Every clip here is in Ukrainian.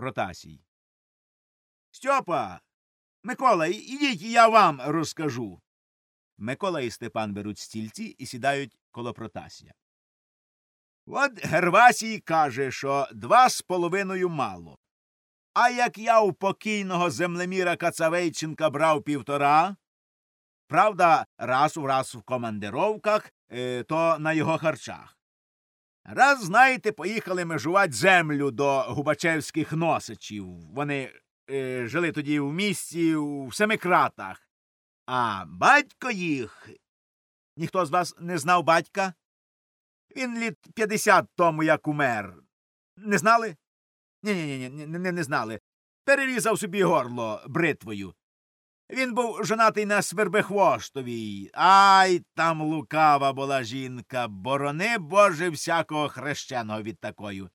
Протасій. Стьопа. Микола, ідіть, я вам розкажу. Микола і Степан беруть стільці і сідають коло Протасія. От Гервасій каже, що два з половиною мало. А як я у покійного землеміра Кацавейченка брав півтора, правда, раз у раз в командировках, е, то на його харчах. Раз, знаєте, поїхали межувати землю до Губачевських носичів. Вони е, жили тоді в місті у семикратах. А батько їх. Ніхто з вас не знав батька? Він літ 50 тому як умер. Не знали? Ні, ні, ні, ні, не, не знали. Перерізав собі горло бритвою. Він був жонатий на Свербехвоштовій. Ай, там лукава була жінка, борони Боже всякого хрещеного від такою.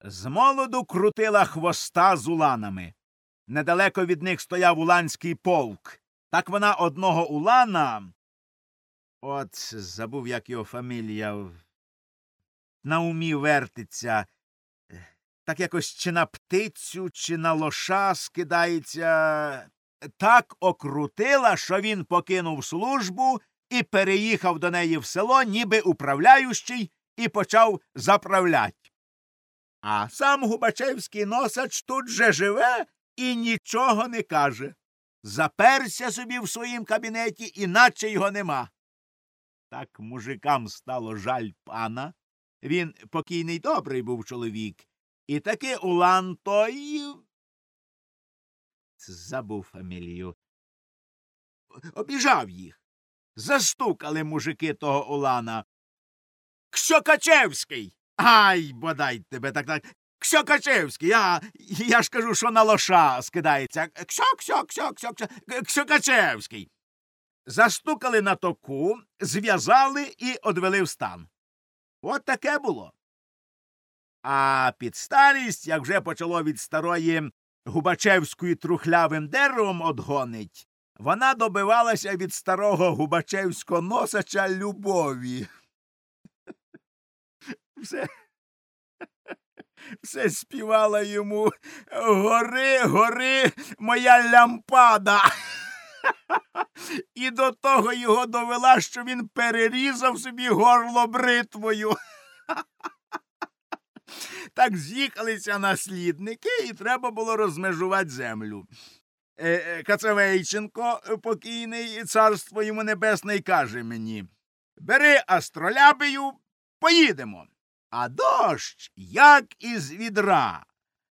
З молоду крутила хвоста з уланами. Недалеко від них стояв уланський полк. Так вона одного улана. От забув, як його фамілія. На умі вертиться. Так якось чи на птицю, чи на лоша скидається. Так окрутила, що він покинув службу і переїхав до неї в село, ніби управляючий, і почав заправлять. А сам Губачевський носач тут же живе і нічого не каже. Заперся собі в своїм кабінеті, іначе його нема. Так мужикам стало жаль пана. Він покійний добрий був чоловік. І таки Улан той. Забув фамілію. Обіжав їх. Застукали мужики того Улана. Ксьокачевський. Ай, бодай тебе так так. Ксьокачевський. А я ж кажу, що на лоша скидається. Ксьо, Ксьокачевський. Застукали на току, зв'язали і одвели в стан. От таке було. А під старість, як вже почало від старої Губачевської трухлявим деревом одгонить, вона добивалася від старого Губачевського носача любові. Все, все співала йому Гори, гори, моя лямпада. І до того його довела, що він перерізав собі горло бритвою. Так з'їхалися наслідники, і треба було розмежувати землю. Е, е, Кацавейченко, покійний царство йому небесне, каже мені Бери астролябію, поїдемо. А дощ, як із відра.